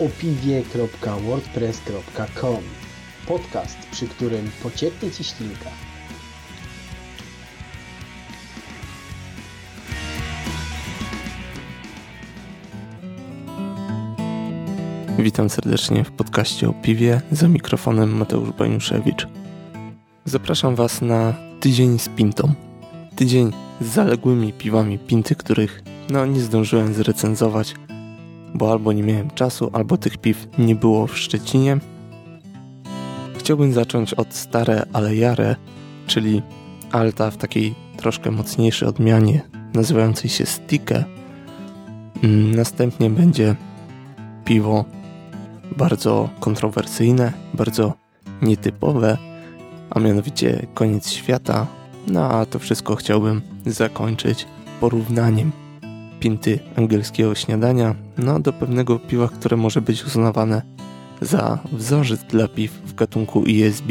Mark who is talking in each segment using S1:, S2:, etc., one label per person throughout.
S1: opiwie.wordpress.com Podcast, przy którym pocieknie Ci ślinka.
S2: Witam serdecznie w podcaście o piwie za mikrofonem Mateusz Baniuszewicz. Zapraszam Was na tydzień z pintą. Tydzień z zaległymi piwami pinty, których no nie zdążyłem zrecenzować, bo albo nie miałem czasu, albo tych piw nie było w Szczecinie. Chciałbym zacząć od stare, ale jare, czyli alta w takiej troszkę mocniejszej odmianie, nazywającej się Stikke. Mm, następnie będzie piwo bardzo kontrowersyjne, bardzo nietypowe, a mianowicie koniec świata. No a to wszystko chciałbym zakończyć porównaniem pinty angielskiego śniadania no, do pewnego piwa, które może być uznawane za wzorzec dla piw w gatunku ESB,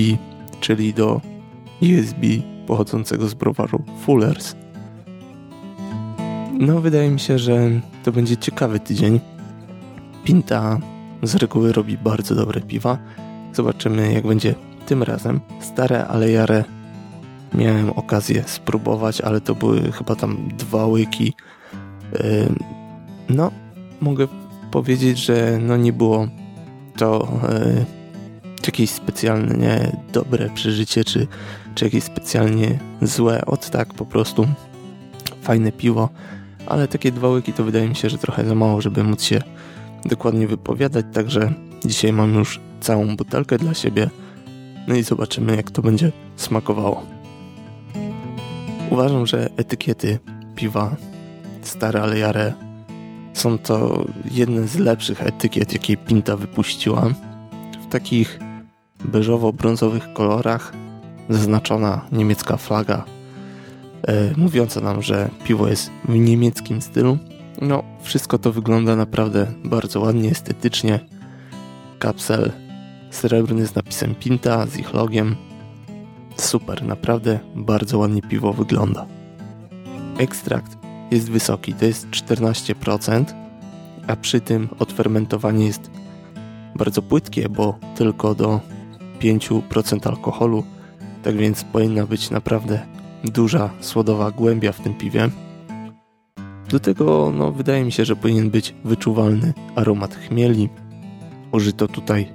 S2: czyli do ESB pochodzącego z browaru Fullers. No, wydaje mi się, że to będzie ciekawy tydzień. Pinta z reguły robi bardzo dobre piwa. Zobaczymy, jak będzie tym razem. Stare, ale jare miałem okazję spróbować, ale to były chyba tam dwa łyki. No, mogę powiedzieć, że no nie było to yy, jakieś specjalnie nie, dobre przeżycie, czy, czy jakieś specjalnie złe. Od tak po prostu fajne piwo, ale takie dwa łyki to wydaje mi się, że trochę za mało, żeby móc się dokładnie wypowiadać, także dzisiaj mam już całą butelkę dla siebie. No i zobaczymy, jak to będzie smakowało. Uważam, że etykiety piwa stare ale jare są to jedne z lepszych etykiet, jakie Pinta wypuściła. W takich beżowo-brązowych kolorach zaznaczona niemiecka flaga, e, mówiąca nam, że piwo jest w niemieckim stylu. No, wszystko to wygląda naprawdę bardzo ładnie, estetycznie. Kapsel srebrny z napisem Pinta, z ich logiem. Super, naprawdę bardzo ładnie piwo wygląda. Ekstrakt jest wysoki, to jest 14%, a przy tym odfermentowanie jest bardzo płytkie, bo tylko do 5% alkoholu, tak więc powinna być naprawdę duża słodowa głębia w tym piwie. Do tego no, wydaje mi się, że powinien być wyczuwalny aromat chmieli. Użyto tutaj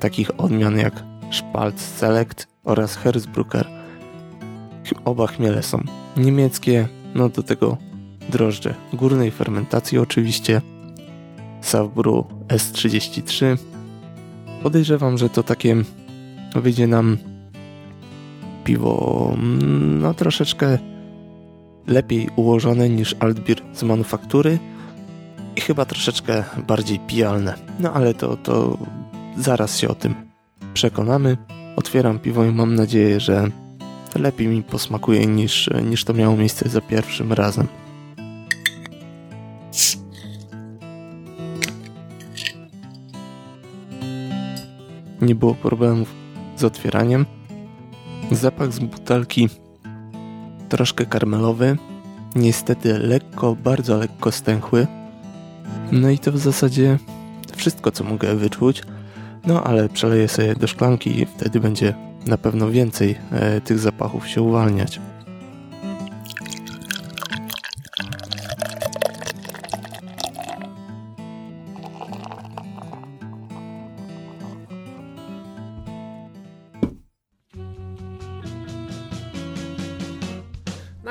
S2: takich odmian jak Spalt Select oraz Herzbrucker. Oba chmiele są niemieckie, no do tego drożdże górnej fermentacji oczywiście. Savbru S33. Podejrzewam, że to takie wyjdzie nam piwo mm, no troszeczkę lepiej ułożone niż Altbier z manufaktury i chyba troszeczkę bardziej pijalne. No ale to, to zaraz się o tym przekonamy. Otwieram piwo i mam nadzieję, że lepiej mi posmakuje niż, niż to miało miejsce za pierwszym razem. Nie było problemów z otwieraniem. Zapach z butelki troszkę karmelowy, niestety lekko, bardzo lekko stęchły. No i to w zasadzie wszystko, co mogę wyczuć. No ale przeleję sobie do szklanki i wtedy będzie na pewno więcej e, tych zapachów się uwalniać.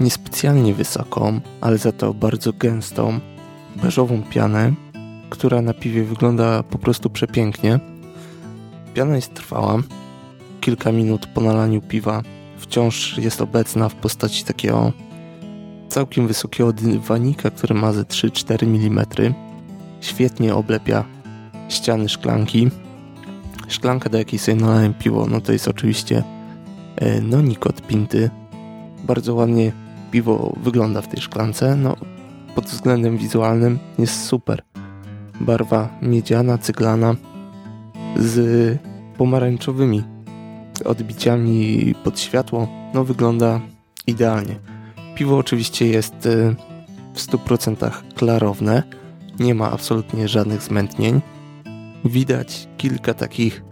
S2: niespecjalnie wysoką, ale za to bardzo gęstą, beżową pianę, która na piwie wygląda po prostu przepięknie. Piana jest trwała. Kilka minut po nalaniu piwa wciąż jest obecna w postaci takiego całkiem wysokiego dywanika, który ma ze 3-4 mm. Świetnie oblepia ściany szklanki. Szklanka, do jakiej sobie nalałem piwo, no to jest oczywiście e, nonik od Pinty. Bardzo ładnie piwo wygląda w tej szklance, no pod względem wizualnym jest super. Barwa miedziana, cyglana z pomarańczowymi odbiciami pod światło, no wygląda idealnie. Piwo oczywiście jest y, w 100% klarowne, nie ma absolutnie żadnych zmętnień. Widać kilka takich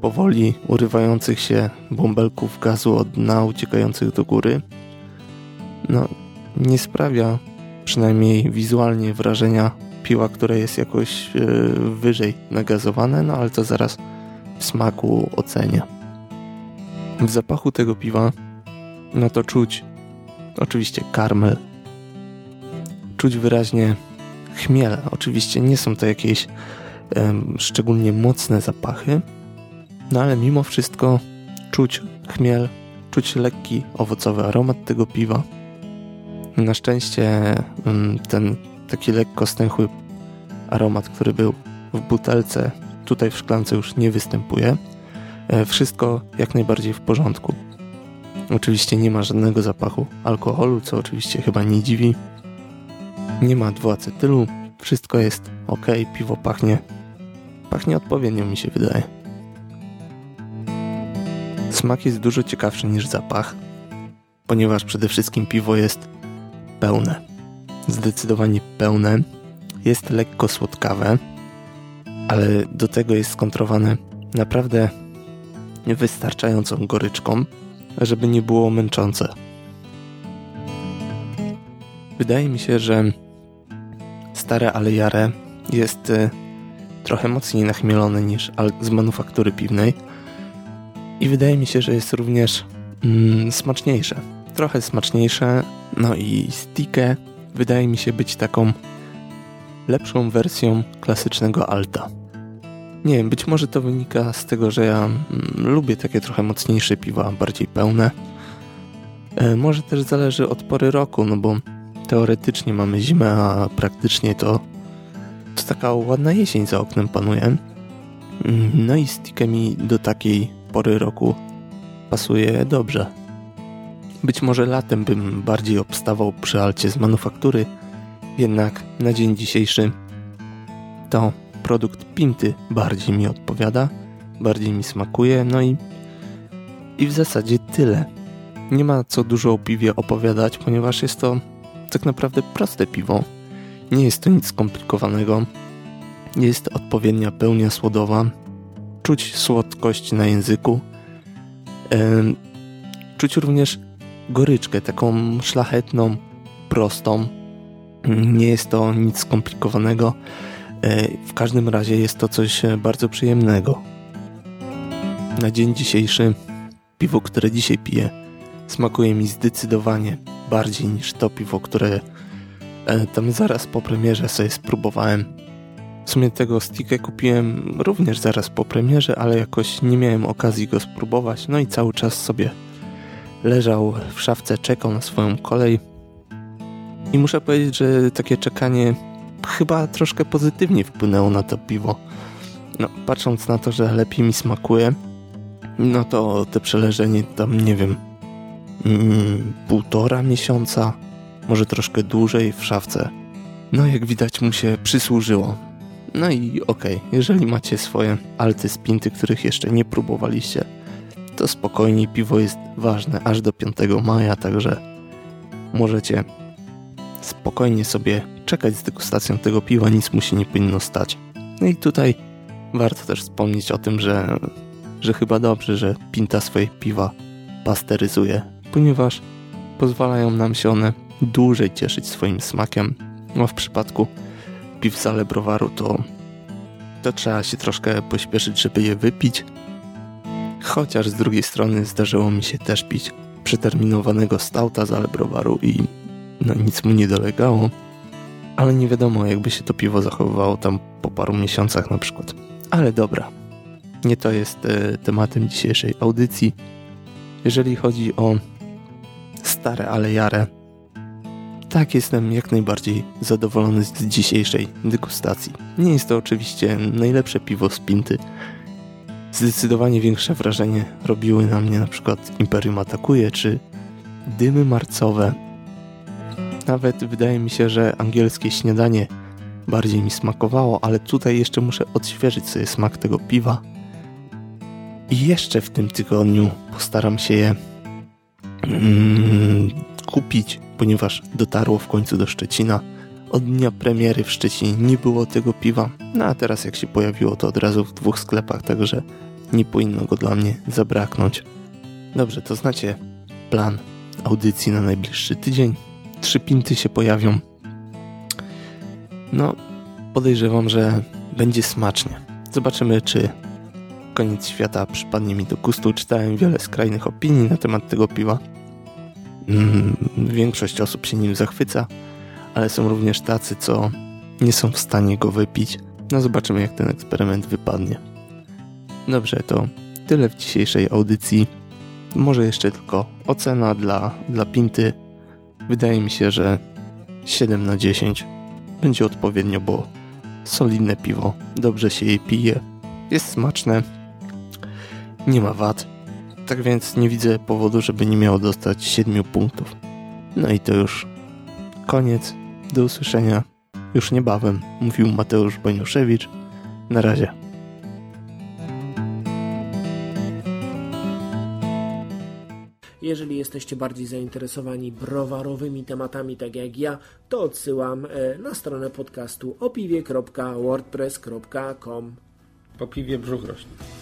S2: powoli urywających się bąbelków gazu od dna uciekających do góry. No, nie sprawia przynajmniej wizualnie wrażenia piwa, które jest jakoś yy, wyżej nagazowane, no ale to zaraz w smaku ocenia. W zapachu tego piwa no to czuć oczywiście karmel. Czuć wyraźnie chmiel. Oczywiście nie są to jakieś szczególnie mocne zapachy, no ale mimo wszystko czuć chmiel, czuć lekki owocowy aromat tego piwa. Na szczęście um, ten taki lekko stęchły aromat, który był w butelce, tutaj w szklance już nie występuje. E, wszystko jak najbardziej w porządku. Oczywiście nie ma żadnego zapachu alkoholu, co oczywiście chyba nie dziwi. Nie ma dwuacetylu, wszystko jest ok, piwo pachnie. Pachnie odpowiednio mi się wydaje. Smak jest dużo ciekawszy niż zapach, ponieważ przede wszystkim piwo jest pełne. Zdecydowanie pełne. Jest lekko słodkawe, ale do tego jest skontrowane naprawdę wystarczającą goryczką, żeby nie było męczące. Wydaje mi się, że stare Alejare jest y, trochę mocniej nachmielone niż z manufaktury piwnej i wydaje mi się, że jest również mm, smaczniejsze. Trochę smaczniejsze, no i Stikę wydaje mi się być taką lepszą wersją klasycznego Alta. Nie wiem, być może to wynika z tego, że ja mm, lubię takie trochę mocniejsze piwa, bardziej pełne. E, może też zależy od pory roku, no bo teoretycznie mamy zimę, a praktycznie to, to taka ładna jesień za oknem panuje. Mm, no i stikę mi do takiej pory roku pasuje dobrze. Być może latem bym bardziej obstawał przy alcie z manufaktury, jednak na dzień dzisiejszy to produkt Pinty bardziej mi odpowiada, bardziej mi smakuje, no i, i w zasadzie tyle. Nie ma co dużo o piwie opowiadać, ponieważ jest to tak naprawdę proste piwo. Nie jest to nic skomplikowanego. Jest odpowiednia pełnia słodowa. Czuć słodkość na języku. Czuć również goryczkę, taką szlachetną, prostą. Nie jest to nic skomplikowanego. E, w każdym razie jest to coś e, bardzo przyjemnego. Na dzień dzisiejszy piwo, które dzisiaj piję, smakuje mi zdecydowanie bardziej niż to piwo, które e, tam zaraz po premierze sobie spróbowałem. W sumie tego stickę kupiłem również zaraz po premierze, ale jakoś nie miałem okazji go spróbować, no i cały czas sobie leżał w szafce, czekał na swoją kolej. I muszę powiedzieć, że takie czekanie chyba troszkę pozytywnie wpłynęło na to piwo. No, patrząc na to, że lepiej mi smakuje, no to te przeleżenie tam, nie wiem, mm, półtora miesiąca, może troszkę dłużej w szafce. No, jak widać mu się przysłużyło. No i okej, okay, jeżeli macie swoje alty spinty, których jeszcze nie próbowaliście, to spokojnie, piwo jest ważne aż do 5 maja, także możecie spokojnie sobie czekać z degustacją tego piwa, nic mu się nie powinno stać. No i tutaj warto też wspomnieć o tym, że, że chyba dobrze, że Pinta swoje piwa pasteryzuje, ponieważ pozwalają nam się one dłużej cieszyć swoim smakiem. No w przypadku piw z Alebrowaru to, to trzeba się troszkę pośpieszyć, żeby je wypić. Chociaż z drugiej strony zdarzyło mi się też pić przeterminowanego stauta z Alebrowaru i no nic mu nie dolegało, ale nie wiadomo jakby się to piwo zachowywało tam po paru miesiącach na przykład. Ale dobra, nie to jest e, tematem dzisiejszej audycji. Jeżeli chodzi o stare ale jare, tak jestem jak najbardziej zadowolony z dzisiejszej degustacji. Nie jest to oczywiście najlepsze piwo z pinty, Zdecydowanie większe wrażenie robiły na mnie na przykład Imperium Atakuje czy Dymy Marcowe. Nawet wydaje mi się, że angielskie śniadanie bardziej mi smakowało, ale tutaj jeszcze muszę odświeżyć sobie smak tego piwa. I jeszcze w tym tygodniu postaram się je mm, kupić, ponieważ dotarło w końcu do Szczecina. Od dnia premiery w Szczecinie nie było tego piwa, no a teraz jak się pojawiło to od razu w dwóch sklepach, także nie powinno go dla mnie zabraknąć. Dobrze, to znacie plan audycji na najbliższy tydzień. Trzy pinty się pojawią. No, podejrzewam, że będzie smacznie. Zobaczymy, czy koniec świata przypadnie mi do gustu. Czytałem wiele skrajnych opinii na temat tego piwa. Mm, większość osób się nim zachwyca, ale są również tacy, co nie są w stanie go wypić. No zobaczymy, jak ten eksperyment wypadnie. Dobrze, to tyle w dzisiejszej audycji. Może jeszcze tylko ocena dla, dla Pinty. Wydaje mi się, że 7 na 10 będzie odpowiednio, bo solidne piwo, dobrze się je pije, jest smaczne, nie ma wad, tak więc nie widzę powodu, żeby nie miało dostać 7 punktów. No i to już koniec. Do usłyszenia już niebawem, mówił Mateusz Boniuszewicz. Na razie.
S1: Jeżeli jesteście bardziej zainteresowani browarowymi tematami, tak jak ja, to odsyłam e, na stronę podcastu opiwie.wordpress.com.
S3: Po piwie brzuch rośnie.